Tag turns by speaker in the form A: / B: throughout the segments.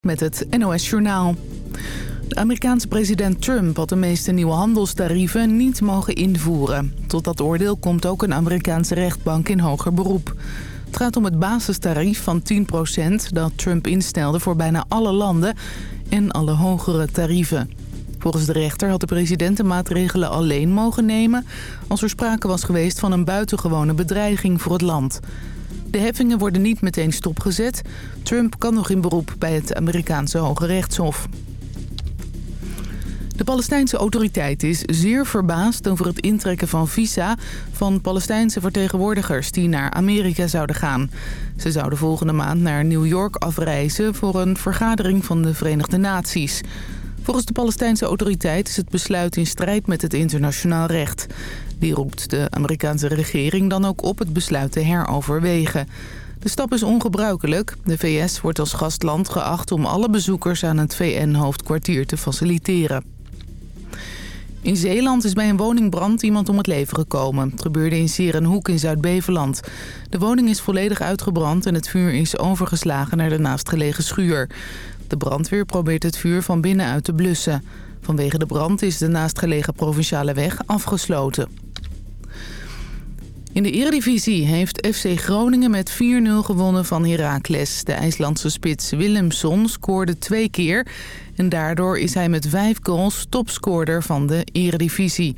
A: met het NOS Journaal. De Amerikaanse president Trump had de meeste nieuwe handelstarieven niet mogen invoeren. Tot dat oordeel komt ook een Amerikaanse rechtbank in hoger beroep. Het gaat om het basistarief van 10% dat Trump instelde voor bijna alle landen en alle hogere tarieven. Volgens de rechter had de president de maatregelen alleen mogen nemen... als er sprake was geweest van een buitengewone bedreiging voor het land... De heffingen worden niet meteen stopgezet. Trump kan nog in beroep bij het Amerikaanse Hoge Rechtshof. De Palestijnse autoriteit is zeer verbaasd over het intrekken van visa van Palestijnse vertegenwoordigers die naar Amerika zouden gaan. Ze zouden volgende maand naar New York afreizen voor een vergadering van de Verenigde Naties. Volgens de Palestijnse autoriteit is het besluit in strijd met het internationaal recht. Die roept de Amerikaanse regering dan ook op het besluit te heroverwegen. De stap is ongebruikelijk. De VS wordt als gastland geacht om alle bezoekers aan het VN-hoofdkwartier te faciliteren. In Zeeland is bij een woningbrand iemand om het leven gekomen. Het gebeurde in Serenhoek in Zuid-Beveland. De woning is volledig uitgebrand en het vuur is overgeslagen naar de naastgelegen schuur. De brandweer probeert het vuur van binnenuit te blussen. Vanwege de brand is de naastgelegen provinciale weg afgesloten. In de Eredivisie heeft FC Groningen met 4-0 gewonnen van Heracles. De IJslandse spits Willemson scoorde twee keer... en daardoor is hij met vijf goals topscorer van de Eredivisie.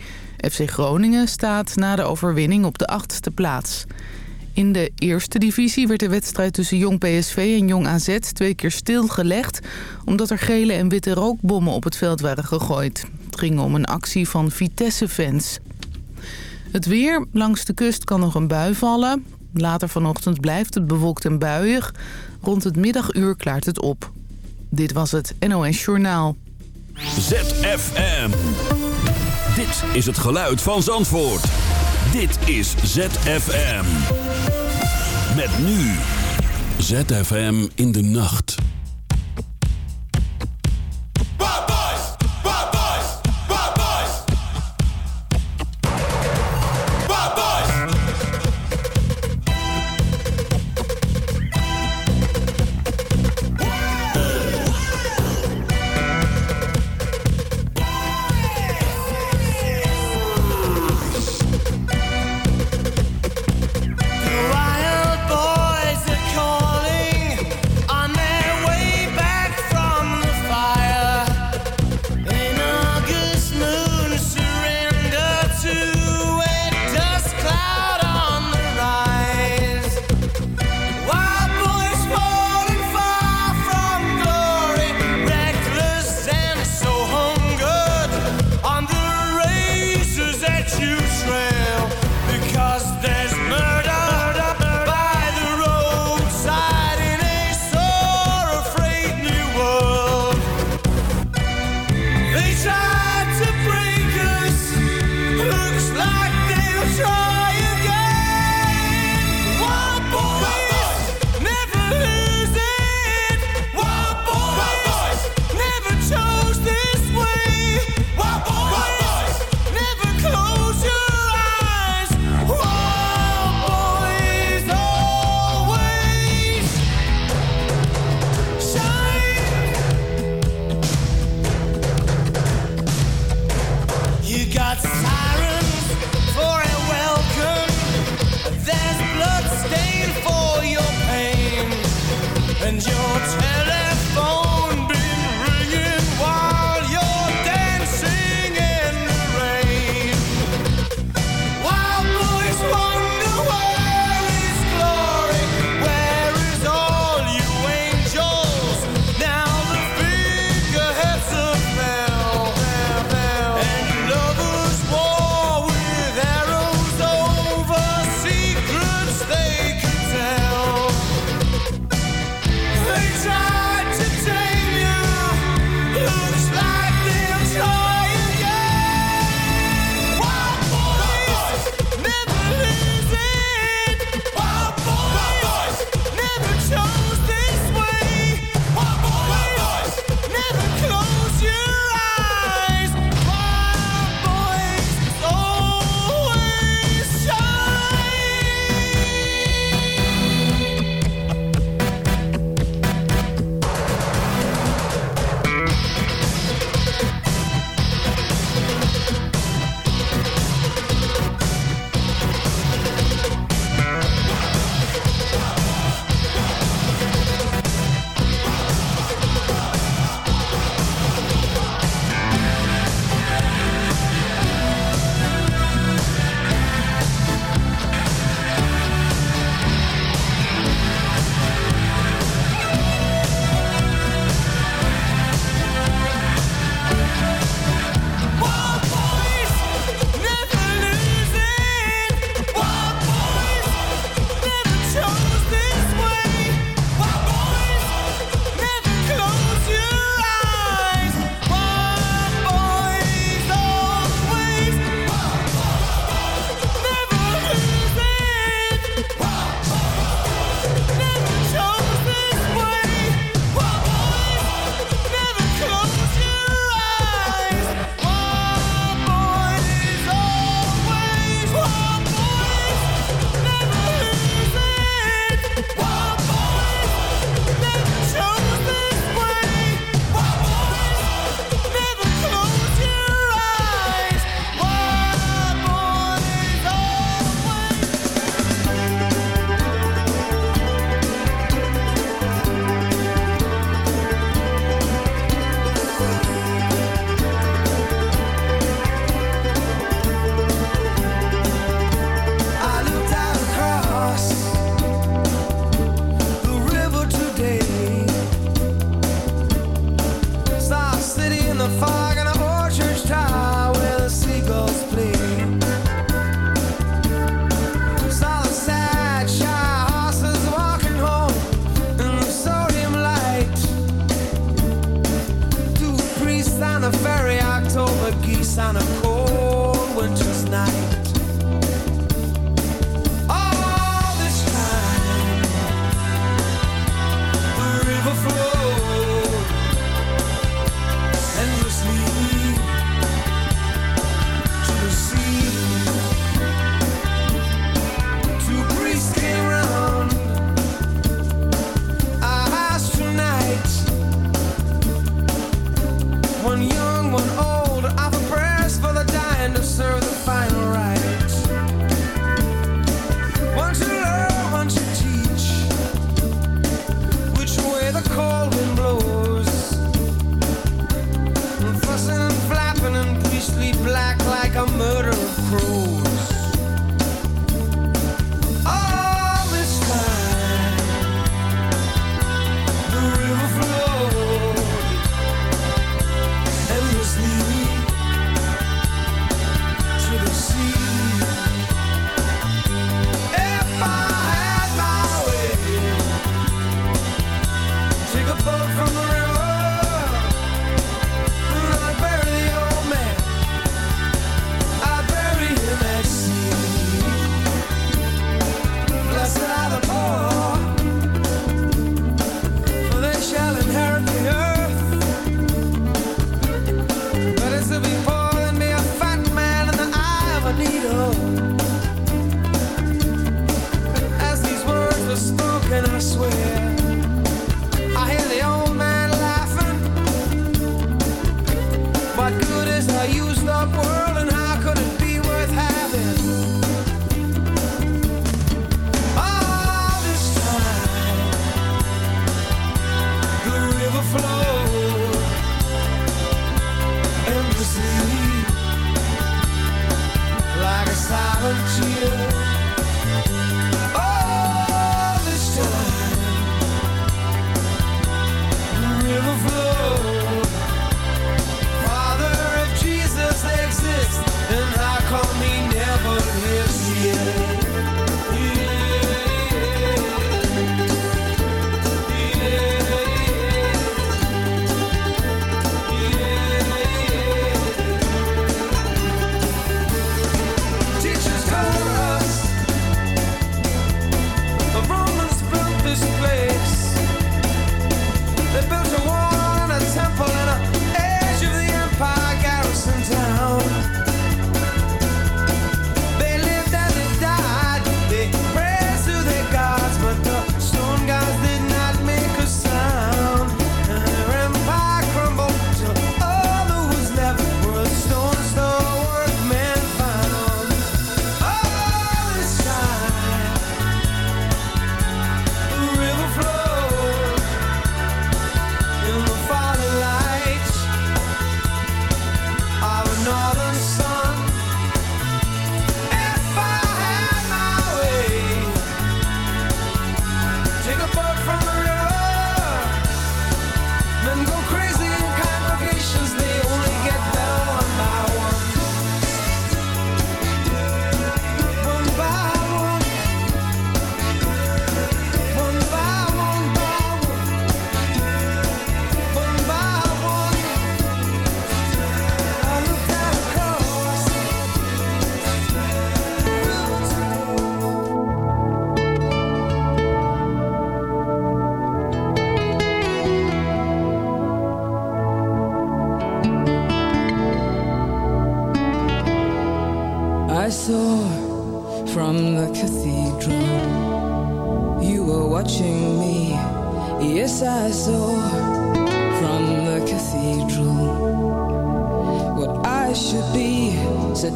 A: FC Groningen staat na de overwinning op de achtste plaats. In de eerste divisie werd de wedstrijd tussen Jong PSV en Jong AZ twee keer stilgelegd... omdat er gele en witte rookbommen op het veld waren gegooid. Het ging om een actie van Vitesse-fans. Het weer. Langs de kust kan nog een bui vallen. Later vanochtend blijft het bewolkt en buiig. Rond het middaguur klaart het op. Dit was het NOS Journaal.
B: ZFM. Dit is het geluid van Zandvoort. Dit is ZFM. Met nu. ZFM in de nacht.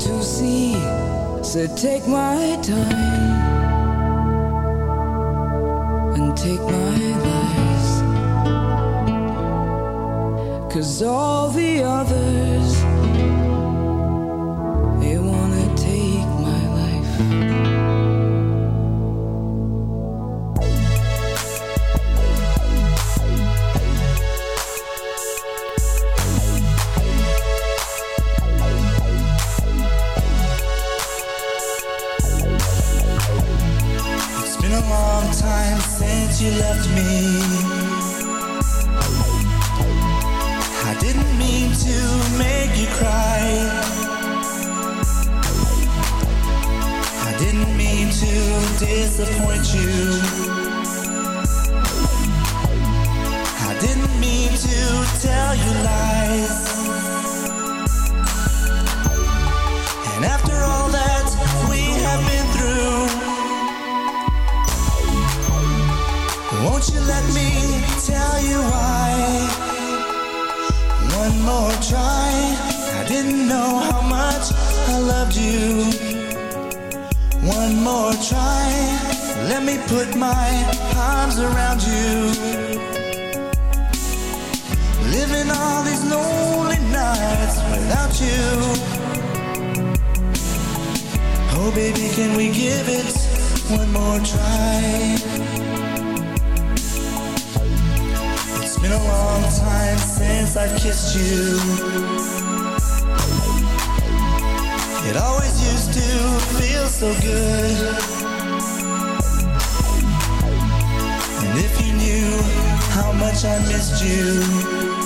C: to see. So take my time
D: so good. And if you knew how much I missed you,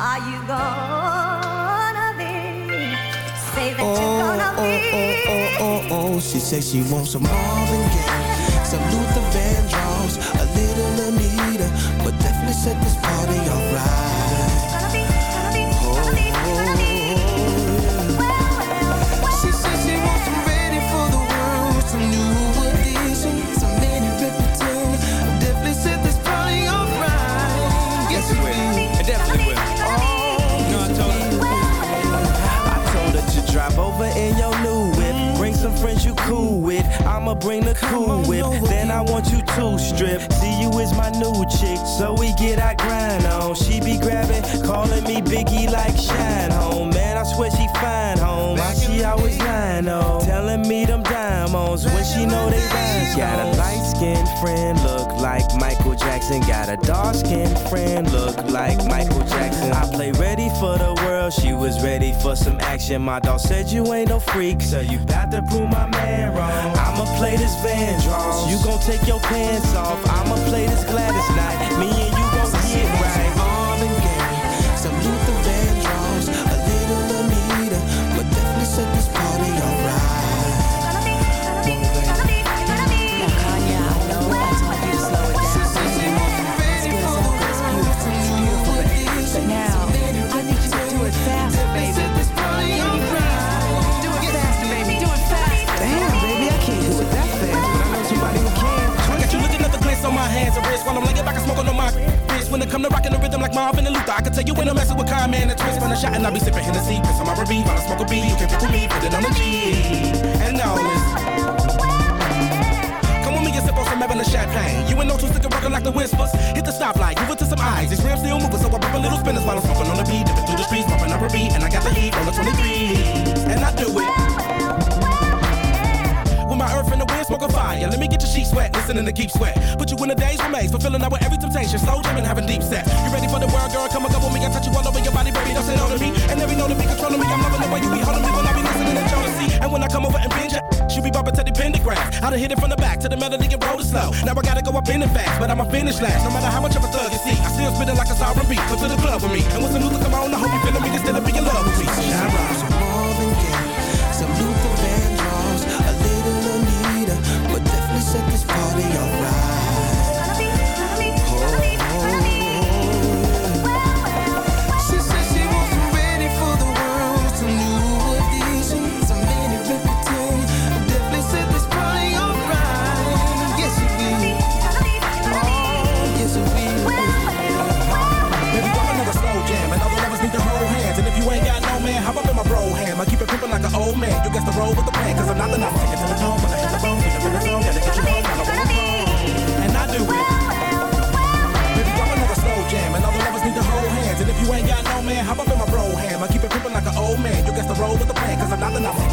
E: Are you gonna be? Say that
D: Oh,
E: you're gonna
D: oh,
E: be.
D: oh, oh, oh, oh. She says she wants some Marvin Gaye, some Luther Vandross, a little Anita, but definitely set this party alright.
F: Bring the cool whip. Then I want you to strip. See you is my new chick. So we get our grind on. She be grabbing, calling me Biggie like Shine Home. Man, I swear she fine home. Why she always lying on? Telling me them diamonds when she know they rhymes. Got a light skinned friend, look like Michael Jackson. Got a dark skinned friend, look like Michael Jackson. I play ready for the world, she was ready for some action. My dog said you ain't no freak, so you got to prove my man wrong. I'ma play this Van Vandross, you gon' take your pants off. I'ma play this Gladys night, me and you gon' get right.
G: When it come to rocking the rhythm like Marvin and Luther, I can tell you when I'm messing with Kyle, man, and twist. Run a shot and I be sipping Hennessy, piss on my R&B while I smoke a B. You can't pick with me, put it on the G. And now and sip on some Evan champagne. You ain't no two sticker rockin' like the whispers. Hit the stoplight, move it to some eyes. These rims still moving, so I pop a little spinners while I'm smoking on the beat. Dipping through the streets, popping up a beat, and I got the heat on the 23. And I do it. My earth and the wind, smoking fire. Let me get your sheets wet, listening to keep sweat. Put you in a daze remains, fulfilling out with every temptation. Slow jamming, having deep set. You ready for the world, girl? Come and go with me. I touch you all over your body, baby. Don't sit on me. And every note to be controlling me. I'm loving the way you be holding me when I be listening to jealousy. And when I come over and binge she be bumping to the pentagram. I done hit it from the back to the melody and roll it slow. Now I gotta go up in it fast, but I'ma finish last. No matter how much of a thug you see, I still spitting like a sovereign beat. Come to the club with me. And when some new come on, I hope you feeling me instead of being in love with me. Shine I keep it pimpin' like old man. You got to roll with the plan, cause I'm not the nothing. Take it to plan,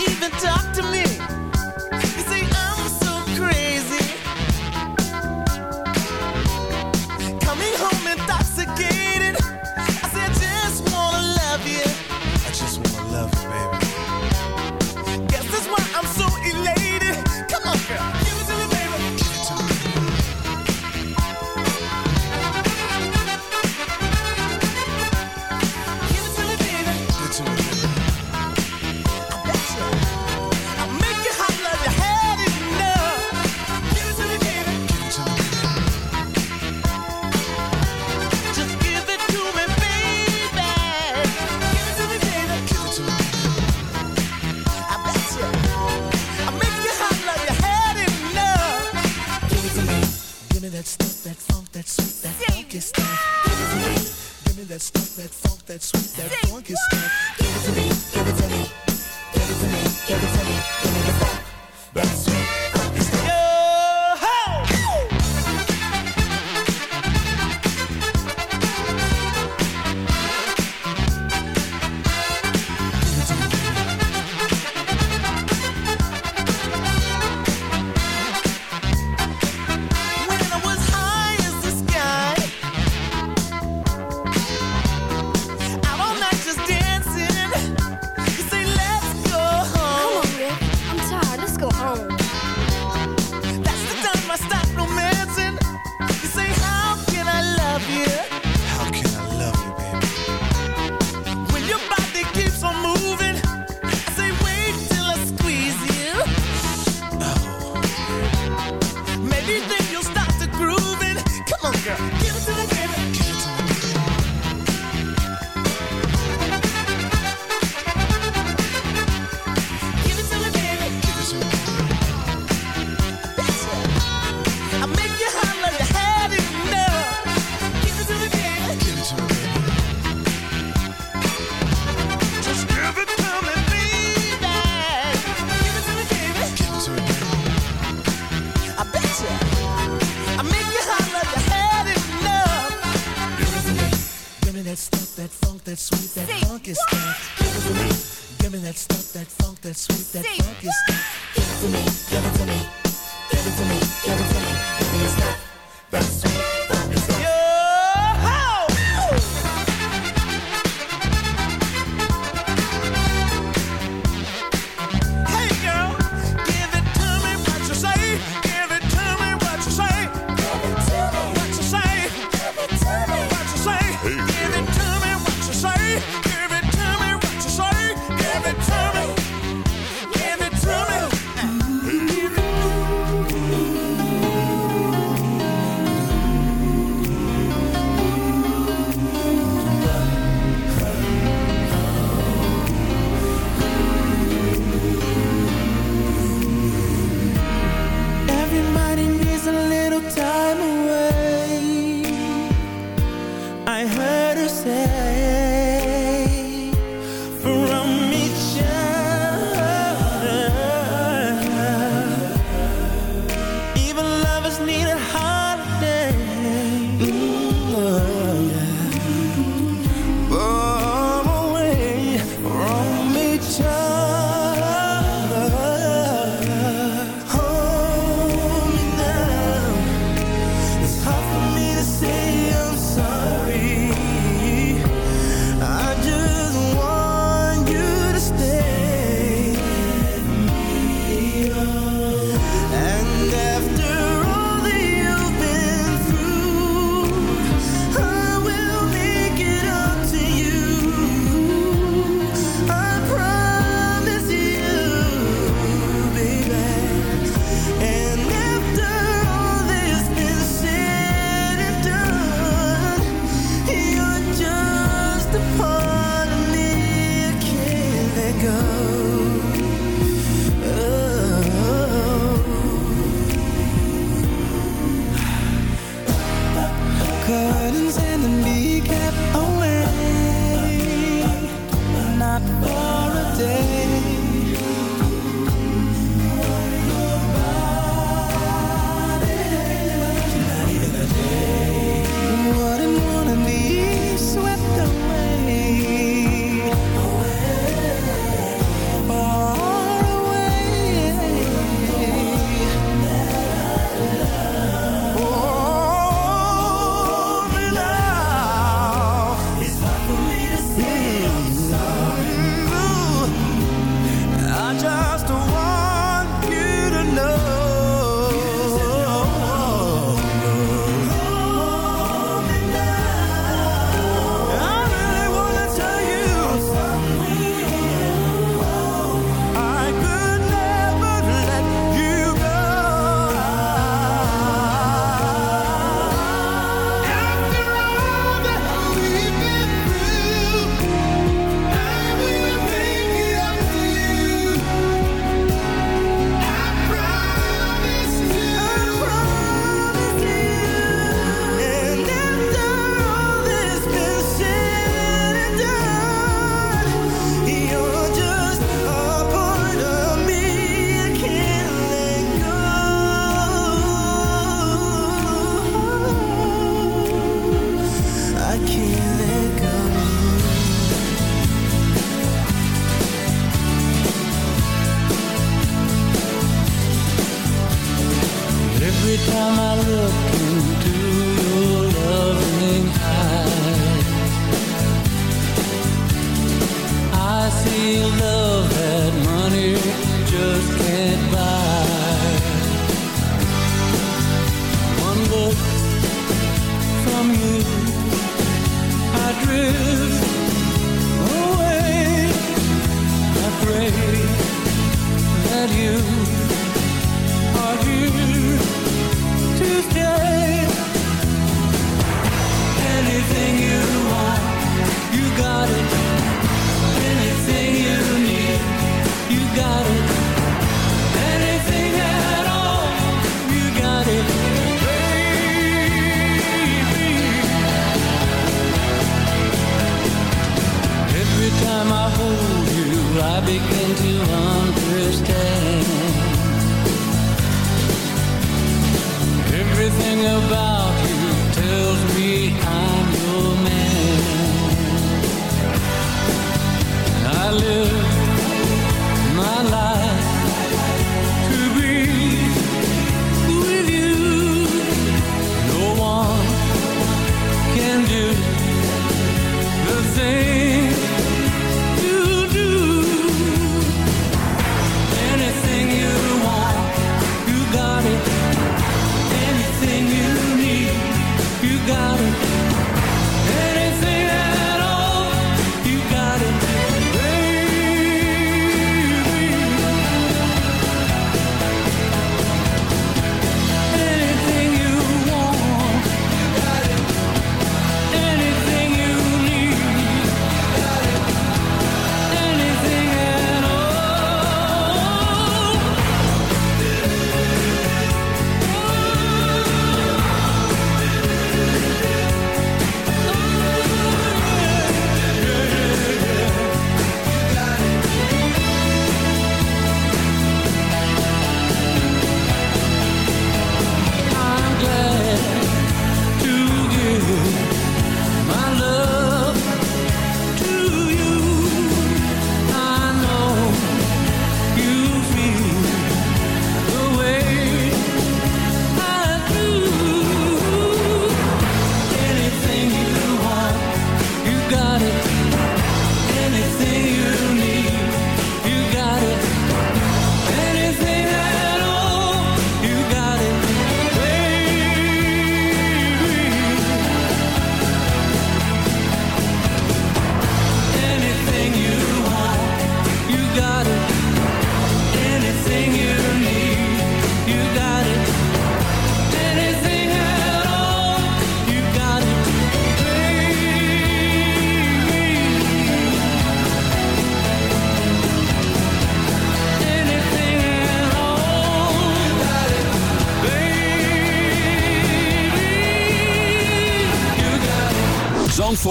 H: even talk to me. Come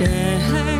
I: sky.